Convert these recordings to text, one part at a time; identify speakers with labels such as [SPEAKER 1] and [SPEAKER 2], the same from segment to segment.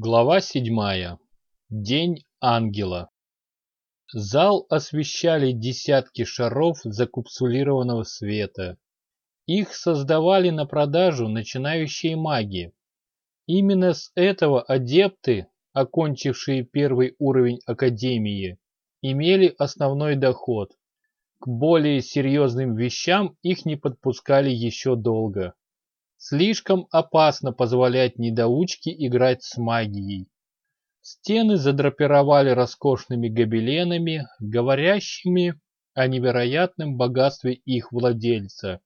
[SPEAKER 1] Глава седьмая. День ангела. Зал освещали десятки шаров закапсулированного света. Их создавали на продажу начинающие маги. Именно с этого адепты, окончившие первый уровень Академии, имели основной доход. К более серьезным вещам их не подпускали еще долго. Слишком опасно позволять недоучке играть с магией. Стены задрапировали роскошными гобеленами, говорящими о невероятном богатстве их владельца.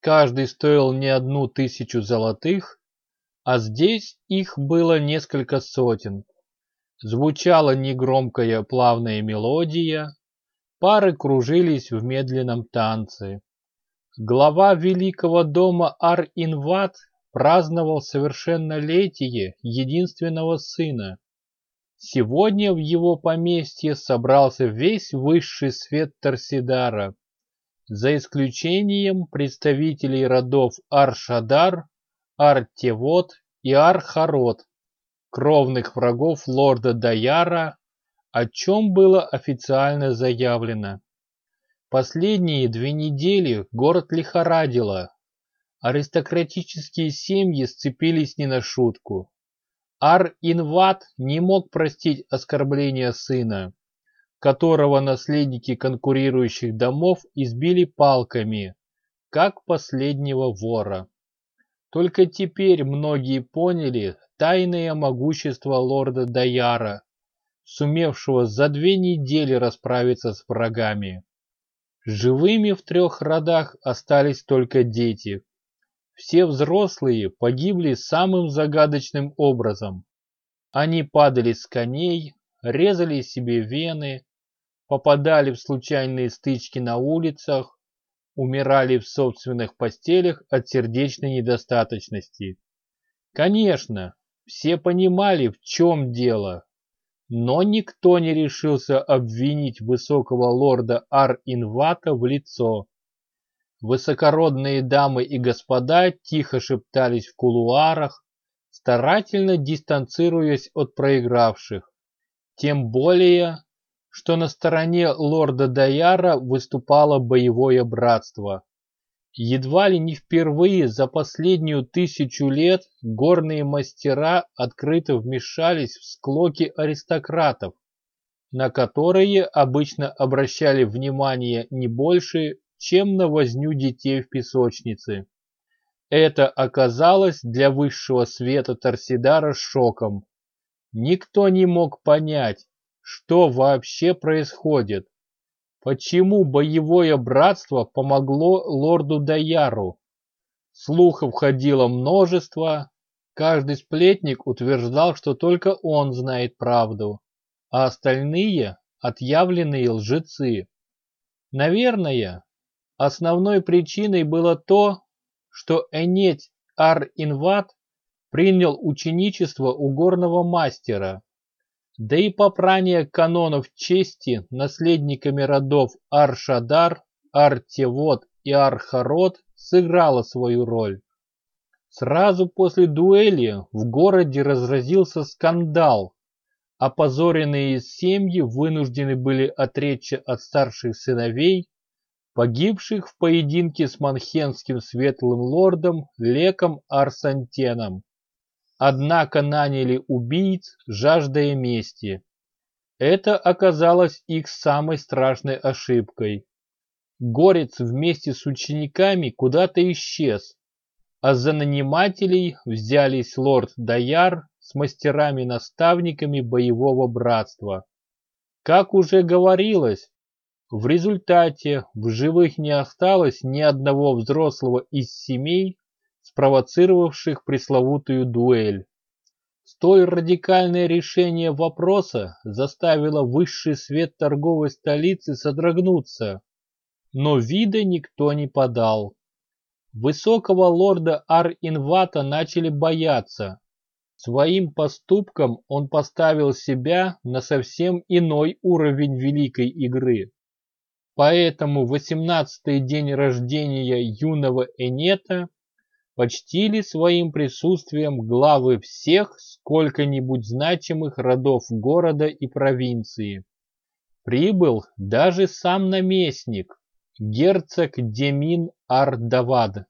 [SPEAKER 1] Каждый стоил не одну тысячу золотых, а здесь их было несколько сотен. Звучала негромкая плавная мелодия, пары кружились в медленном танце. Глава Великого дома Ар-Инват праздновал совершеннолетие единственного сына. Сегодня в его поместье собрался весь высший свет Торсидара, за исключением представителей родов Ар-Шадар, Ар-Тевот и Ар-Харот, кровных врагов лорда Даяра, о чем было официально заявлено. Последние две недели город лихорадило. Аристократические семьи сцепились не на шутку. Ар-Инват не мог простить оскорбления сына, которого наследники конкурирующих домов избили палками, как последнего вора. Только теперь многие поняли тайное могущество лорда Даяра, сумевшего за две недели расправиться с врагами. Живыми в трех родах остались только дети. Все взрослые погибли самым загадочным образом. Они падали с коней, резали себе вены, попадали в случайные стычки на улицах, умирали в собственных постелях от сердечной недостаточности. Конечно, все понимали, в чем дело, но никто не решился обвинить высокого лорда Ар-Инвата в лицо. Высокородные дамы и господа тихо шептались в кулуарах, старательно дистанцируясь от проигравших. Тем более, что на стороне лорда Даяра выступало боевое братство. Едва ли не впервые за последнюю тысячу лет горные мастера открыто вмешались в склоки аристократов, на которые обычно обращали внимание не больше, чем на возню детей в песочнице. Это оказалось для высшего света Торсидара шоком. Никто не мог понять, что вообще происходит. Почему боевое братство помогло лорду Даяру? Слухов ходило множество, каждый сплетник утверждал, что только он знает правду, а остальные – отъявленные лжецы. Наверное, основной причиной было то, что Энеть Ар-Инват принял ученичество у горного мастера, да и попрание канонов чести наследниками родов Ар-Шадар, Ар-Тевот и Ар-Харот сыграло свою роль. Сразу после дуэли в городе разразился скандал. Опозоренные семьи вынуждены были отречься от старших сыновей, погибших в поединке с манхенским светлым лордом Леком Арсантеном. Однако наняли убийц, жаждая мести. Это оказалось их самой страшной ошибкой. Горец вместе с учениками куда-то исчез, а за нанимателей взялись лорд Даяр с мастерами-наставниками боевого братства. Как уже говорилось, в результате в живых не осталось ни одного взрослого из семей, спровоцировавших пресловутую дуэль. Столь радикальное решение вопроса заставило высший свет торговой столицы содрогнуться, но вида никто не подал. Высокого лорда Ар-Инвата начали бояться. Своим поступком он поставил себя на совсем иной уровень великой игры. Поэтому восемнадцатый день рождения юного Энета почтили своим присутствием главы всех сколько-нибудь значимых родов города и провинции. Прибыл даже сам наместник, герцог Демин Ардавад.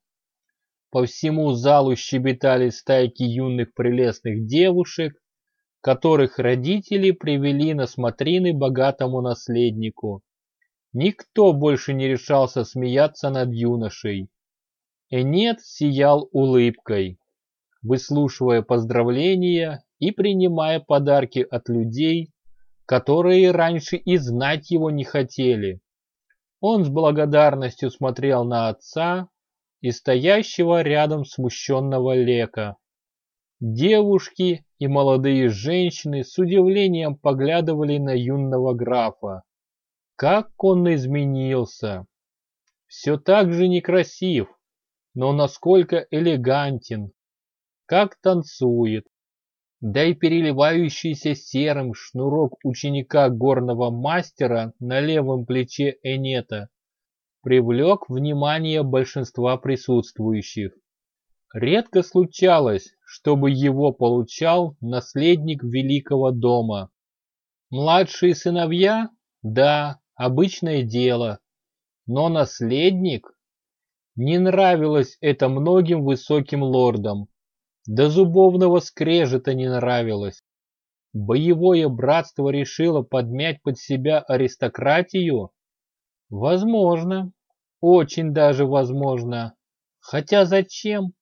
[SPEAKER 1] По всему залу щебетали стайки юных прелестных девушек, которых родители привели на смотрины богатому наследнику. Никто больше не решался смеяться над юношей. Энет сиял улыбкой, выслушивая поздравления и принимая подарки от людей, которые раньше и знать его не хотели. Он с благодарностью смотрел на отца и стоящего рядом смущенного Лека. Девушки и молодые женщины с удивлением поглядывали на юного графа. Как он изменился! Все так же некрасив, но насколько элегантен, как танцует. Да и переливающийся серым шнурок ученика горного мастера на левом плече Энета привлек внимание большинства присутствующих. Редко случалось, чтобы его получал наследник великого дома. Младшие сыновья? Да, обычное дело. Но наследник? Не нравилось это многим высоким лордам. До зубовного скрежета не нравилось. Боевое братство решило подмять под себя аристократию? Возможно. Очень даже возможно. Хотя зачем?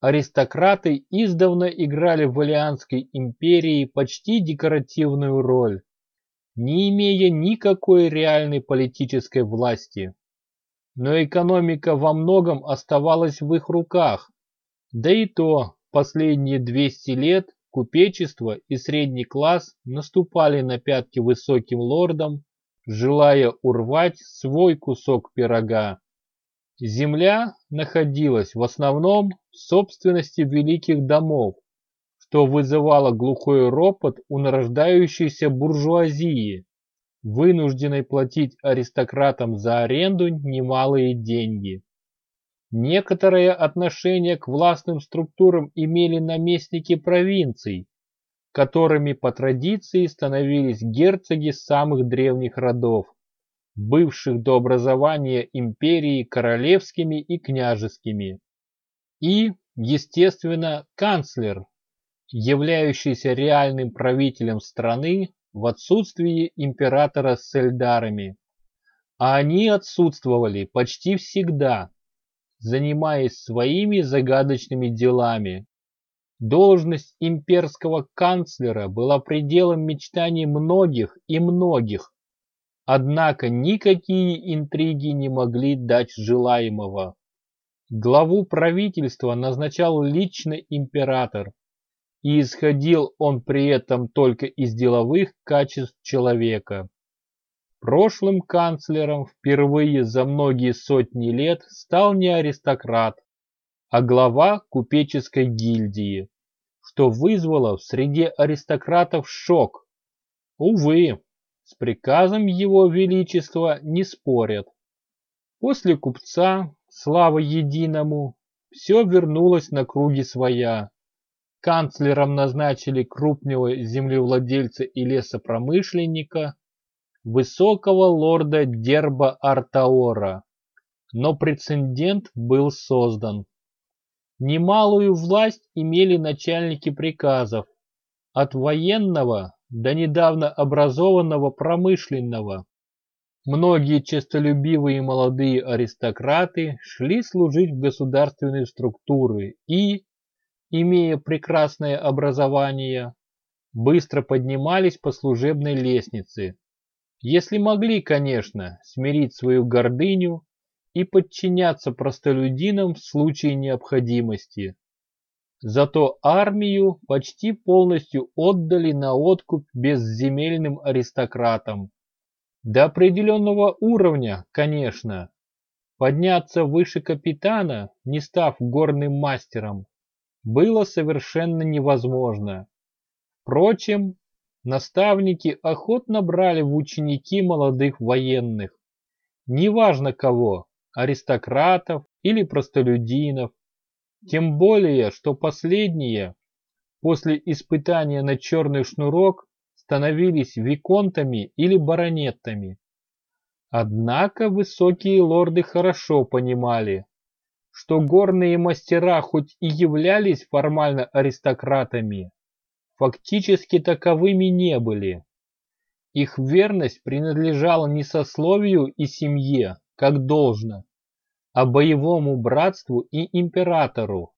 [SPEAKER 1] Аристократы издавна играли в Валианской империи почти декоративную роль, не имея никакой реальной политической власти. Но экономика во многом оставалась в их руках, да и то последние 200 лет купечество и средний класс наступали на пятки высоким лордам желая урвать свой кусок пирога. Земля находилась в основном в собственности великих домов, что вызывало глухой ропот у нарождающейся буржуазии, вынужденной платить аристократам за аренду немалые деньги. Некоторое отношение к властным структурам имели наместники провинций, которыми по традиции становились герцоги самых древних родов, бывших до образования империи королевскими и княжескими. И, естественно, канцлер, являющийся реальным правителем страны в отсутствии императора с эльдарами. А они отсутствовали почти всегда, занимаясь своими загадочными делами, Должность имперского канцлера была пределом мечтаний многих и многих. Однако никакие интриги не могли дать желаемого. Главу правительства назначал лично император, и исходил он при этом только из деловых качеств человека. Прошлым канцлером впервые за многие сотни лет стал не аристократ, а глава купеческой гильдии, что вызвало в среде аристократов шок. Увы, с приказом его величества не спорят. После купца, слава единому, все вернулось на круги своя. Канцлером назначили крупного землевладельца и лесопромышленника, высокого лорда Дерба Артаора. Но прецедент был создан. Немалую власть имели начальники приказов, от военного до недавно образованного промышленного. Многие честолюбивые молодые аристократы шли служить в государственные структуры и, имея прекрасное образование, быстро поднимались по служебной лестнице. Если могли, конечно, смирить свою гордыню и подчиняться простолюдинам в случае необходимости. Зато армию почти полностью отдали на откуп безземельным аристократам. До определенного уровня, конечно. Подняться выше капитана, не став горным мастером, было совершенно невозможно. Впрочем, наставники охотно брали в ученики молодых военных. Неважно кого, аристократов или простолюдинов. Тем более, что последние, после испытания на черный шнурок, становились виконтами или баронеттами. Однако высокие лорды хорошо понимали, что горные мастера хоть и являлись формально аристократами, фактически таковыми не были. Их верность принадлежала не сословию и семье, как должно, а боевому братству и императору.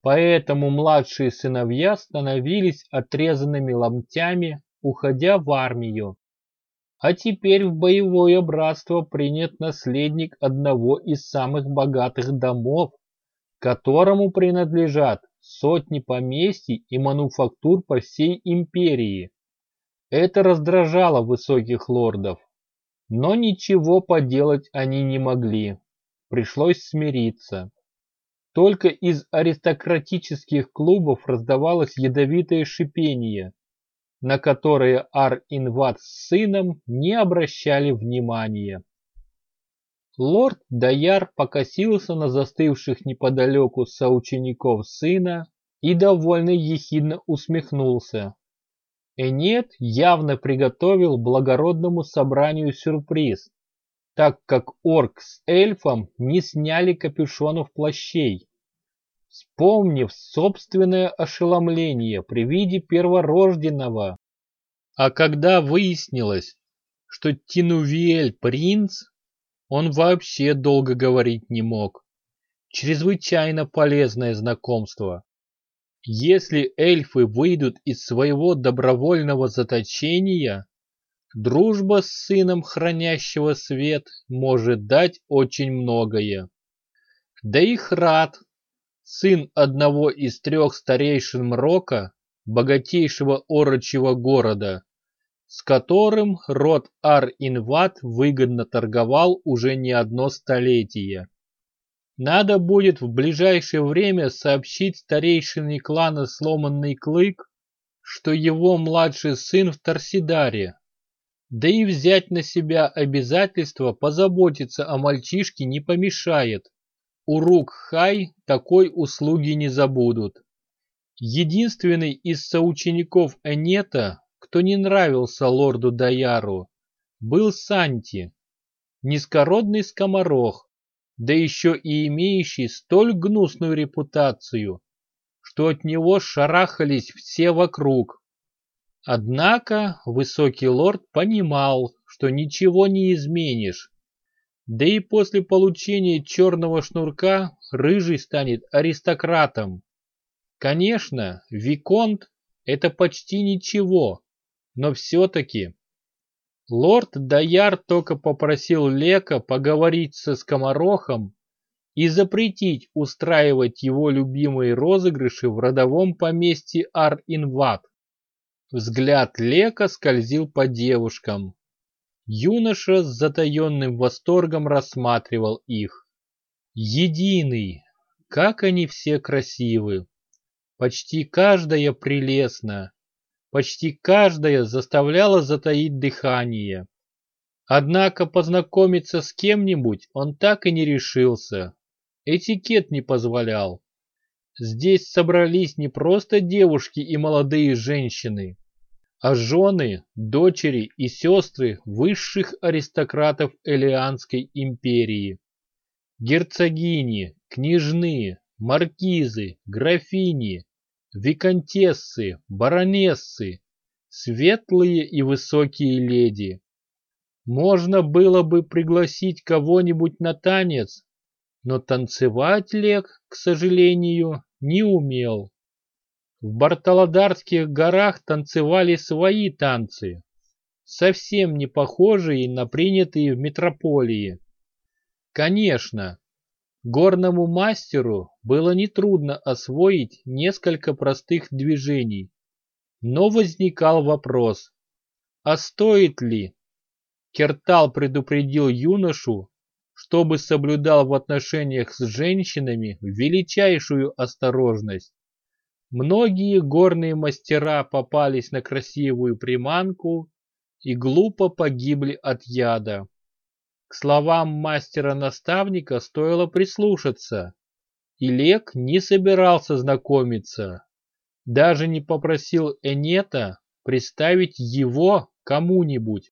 [SPEAKER 1] Поэтому младшие сыновья становились отрезанными ломтями, уходя в армию. А теперь в боевое братство принят наследник одного из самых богатых домов, которому принадлежат сотни поместий и мануфактур по всей империи. Это раздражало высоких лордов. Но ничего поделать они не могли. Пришлось смириться. Только из аристократических клубов раздавалось ядовитое шипение, на которые Ар-Инват с сыном не обращали внимания. Лорд Даяр покосился на застывших неподалеку соучеников сына и довольно ехидно усмехнулся. Энет явно приготовил благородному собранию сюрприз, так как орк с эльфом не сняли капюшонов плащей вспомнив собственное ошеломление при виде перворожденного. А когда выяснилось, что Тинувиэль принц, он вообще долго говорить не мог. Чрезвычайно полезное знакомство. Если эльфы выйдут из своего добровольного заточения, дружба с сыном хранящего свет может дать очень многое. Да и Храд сын одного из трех старейшин Мрока, богатейшего орочьего города, с которым род Ар-Инват выгодно торговал уже не одно столетие. Надо будет в ближайшее время сообщить старейшине клана Сломанный Клык, что его младший сын в Торсидаре, да и взять на себя обязательство позаботиться о мальчишке не помешает. Урук-хай такой услуги не забудут. Единственный из соучеников Энета, кто не нравился лорду Даяру, был Санти, низкородный скоморох, да еще и имеющий столь гнусную репутацию, что от него шарахались все вокруг. Однако высокий лорд понимал, что ничего не изменишь, да и после получения черного шнурка Рыжий станет аристократом. Конечно, Виконт – это почти ничего, но все-таки. Лорд Даяр только попросил Лека поговорить со скоморохом и запретить устраивать его любимые розыгрыши в родовом поместье Ар-Инват. Взгляд Лека скользил по девушкам, Юноша с затаенным восторгом рассматривал их. Единый! Как они все красивы! Почти каждая прелестна, почти каждая заставляла затаить дыхание. Однако познакомиться с кем-нибудь он так и не решился. Этикет не позволял. Здесь собрались не просто девушки и молодые женщины, а жены, дочери и сестры высших аристократов Элианской империи. Герцогини, княжны, маркизы, графини, виконтессы, баронессы, светлые и высокие леди. Можно было бы пригласить кого-нибудь на танец, но танцевать Лек, к сожалению, не умел. В Бартолодарских горах танцевали свои танцы, совсем не похожие на принятые в метрополии. Конечно, горному мастеру было нетрудно освоить несколько простых движений, но возникал вопрос, а стоит ли? Кертал предупредил юношу, чтобы соблюдал в отношениях с женщинами величайшую осторожность. Многие горные мастера попались на красивую приманку и глупо погибли от яда. К словам мастера-наставника стоило прислушаться. и Лек не собирался знакомиться. Даже не попросил Энета представить его кому-нибудь.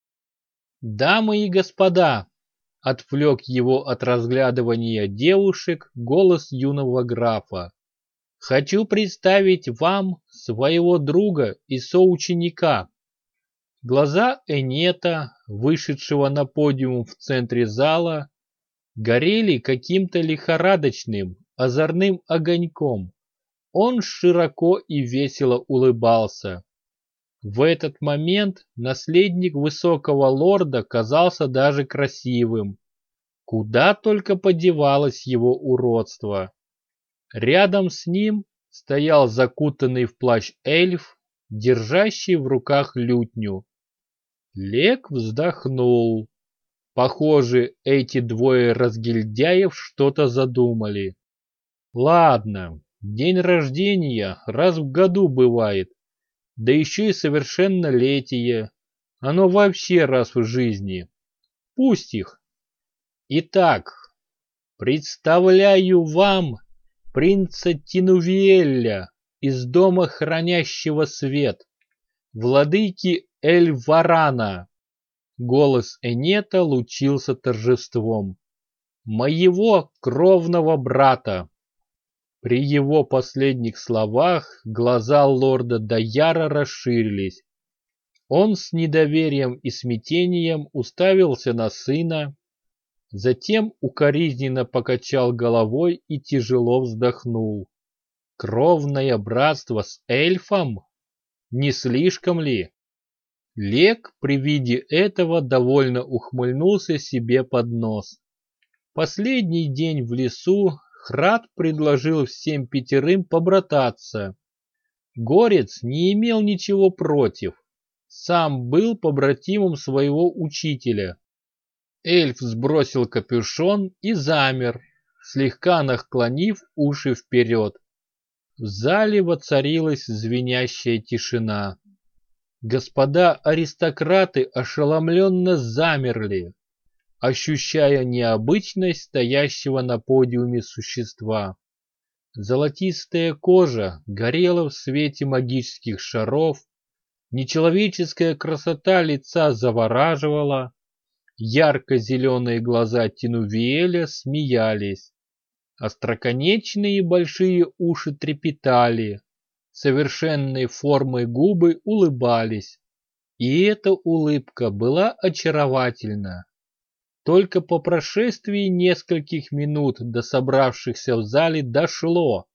[SPEAKER 1] «Дамы и господа!» — отвлек его от разглядывания девушек голос юного графа. «Хочу представить вам своего друга и соученика». Глаза Энета, вышедшего на подиум в центре зала, горели каким-то лихорадочным, озорным огоньком. Он широко и весело улыбался. В этот момент наследник высокого лорда казался даже красивым. Куда только подевалось его уродство. Рядом с ним стоял закутанный в плащ эльф, держащий в руках лютню. Лек вздохнул. Похоже, эти двое разгильдяев что-то задумали. Ладно, день рождения раз в году бывает, да еще и совершеннолетие. Оно вообще раз в жизни. Пусть их. Итак, представляю вам принца Тинувиэля из дома хранящего свет, владыки Эль-Варана. Голос Энета лучился торжеством. «Моего кровного брата!» При его последних словах глаза лорда Даяра расширились. Он с недоверием и смятением уставился на сына, затем укоризненно покачал головой и тяжело вздохнул. Кровное братство с эльфом? Не слишком ли? Лек при виде этого довольно ухмыльнулся себе под нос. Последний день в лесу Храд предложил всем пятерым побрататься. Горец не имел ничего против. Сам был побратимом своего учителя. Эльф сбросил капюшон и замер, слегка наклонив уши вперед. В зале воцарилась звенящая тишина. Господа аристократы ошеломленно замерли, ощущая необычность стоящего на подиуме существа. Золотистая кожа горела в свете магических шаров, нечеловеческая красота лица завораживала, ярко-зеленые глаза Тинувиэля смеялись, остроконечные большие уши трепетали, совершенной формой губы улыбались. И эта улыбка была очаровательна. Только по прошествии нескольких минут до собравшихся в зале дошло,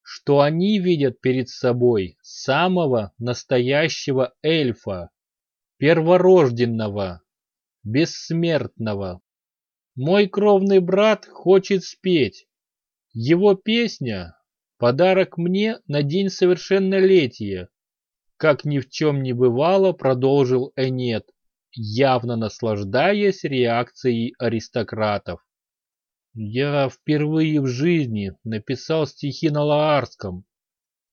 [SPEAKER 1] что они видят перед собой самого настоящего эльфа, перворожденного, бессмертного. Мой кровный брат хочет спеть. Его песня Подарок мне на день совершеннолетия. Как ни в чем не бывало, продолжил Энет, явно наслаждаясь реакцией аристократов. Я впервые в жизни написал стихи на лаарском,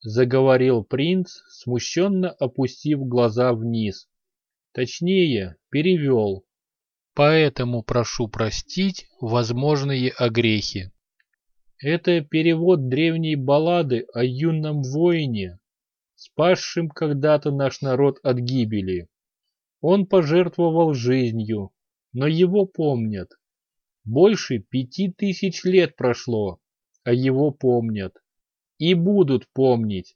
[SPEAKER 1] заговорил принц, смущенно опустив глаза вниз. Точнее, перевел. Поэтому прошу простить возможные огрехи. Это перевод древней баллады о юном воине, спасшем когда-то наш народ от гибели. Он пожертвовал жизнью, но его помнят. Больше пяти тысяч лет прошло, а его помнят. И будут помнить.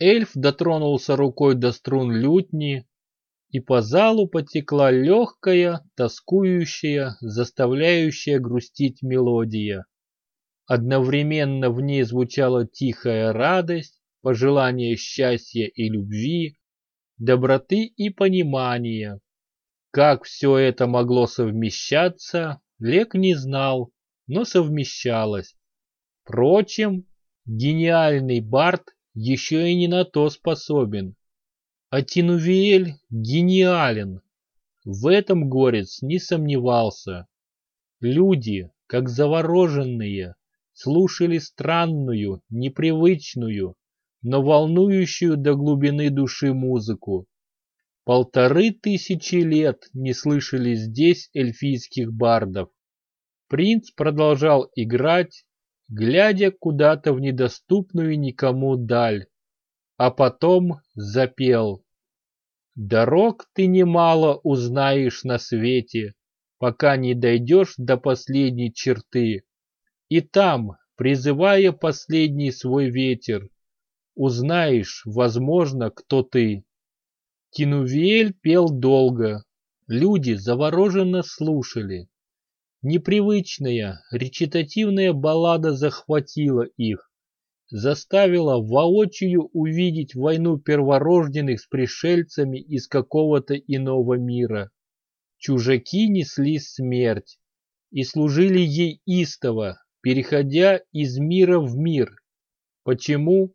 [SPEAKER 1] Эльф дотронулся рукой до струн лютни, и по залу потекла легкая, тоскующая, заставляющая грустить мелодия. Одновременно в ней звучала тихая радость, пожелание счастья и любви, доброты и понимания. Как все это могло совмещаться, Лек не знал, но совмещалось. Впрочем, гениальный Барт еще и не на то способен. А Тинувиэль гениален. В этом Горец не сомневался. Люди, как завороженные, слушали странную, непривычную, но волнующую до глубины души музыку. Полторы тысячи лет не слышали здесь эльфийских бардов. Принц продолжал играть, глядя куда-то в недоступную никому даль, а потом запел. Дорог ты немало узнаешь на свете, пока не дойдешь до последней черты. И там, призывая последний свой ветер, узнаешь, возможно, кто ты. Тинувель пел долго, люди завороженно слушали. Непривычная речитативная баллада захватила их, заставила воочию увидеть войну перворожденных с пришельцами из какого-то иного мира. Чужаки несли смерть и служили ей истово, переходя из мира в мир. Почему?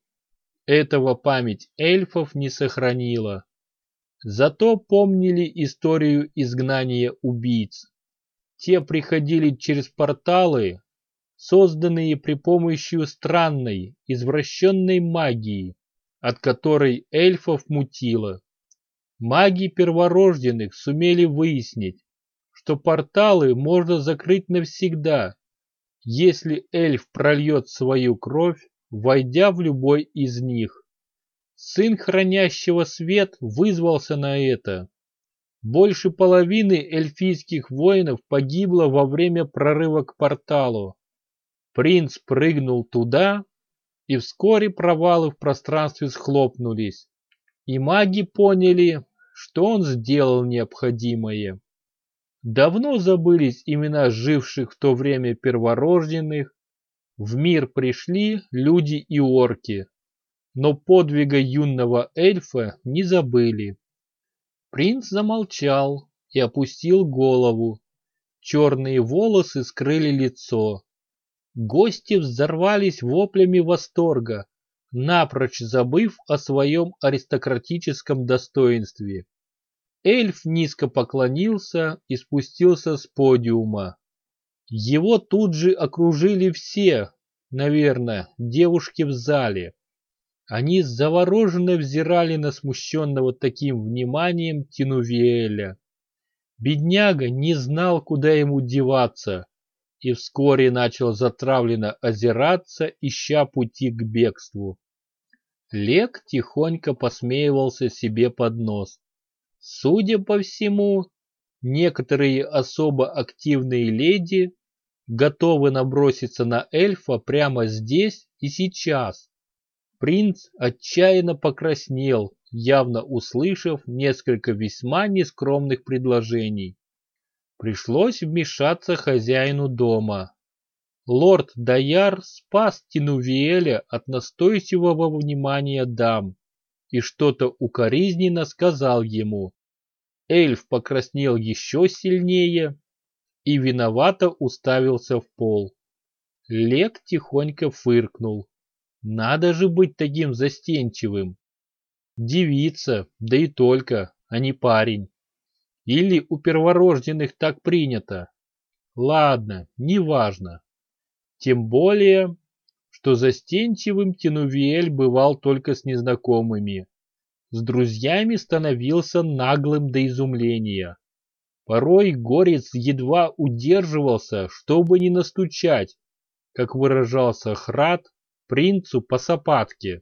[SPEAKER 1] Этого память эльфов не сохранила. Зато помнили историю изгнания убийц. Те приходили через порталы, созданные при помощи странной, извращенной магии, от которой эльфов мутило. Маги перворожденных сумели выяснить, что порталы можно закрыть навсегда, если эльф прольет свою кровь, войдя в любой из них. Сын хранящего свет вызвался на это. Больше половины эльфийских воинов погибло во время прорыва к порталу. Принц прыгнул туда, и вскоре провалы в пространстве схлопнулись, и маги поняли, что он сделал необходимое. Давно забылись имена живших в то время перворожденных, в мир пришли люди и орки, но подвига юного эльфа не забыли. Принц замолчал и опустил голову. Черные волосы скрыли лицо. Гости взорвались воплями восторга, напрочь забыв о своем аристократическом достоинстве. Эльф низко поклонился и спустился с подиума. Его тут же окружили все, наверное, девушки в зале. Они завороженно взирали на смущенного таким вниманием Тинувиэля. Бедняга не знал, куда ему деваться, и вскоре начал затравленно озираться, ища пути к бегству. Лек тихонько посмеивался себе под нос. Судя по всему, некоторые особо активные леди готовы наброситься на эльфа прямо здесь и сейчас. Принц отчаянно покраснел, явно услышав несколько весьма нескромных предложений. Пришлось вмешаться хозяину дома. Лорд Даяр спас Тинувиэля от настойчивого внимания дам и что-то укоризненно сказал ему. Эльф покраснел еще сильнее и виновато уставился в пол. Лек тихонько фыркнул. Надо же быть таким застенчивым. Девица, да и только, а не парень. Или у перворожденных так принято. Ладно, неважно. Тем более, что застенчивым Тинувиэль бывал только с незнакомыми. С друзьями становился наглым до изумления. Порой горец едва удерживался, чтобы не настучать, как выражался Храд, принцу по сапатке.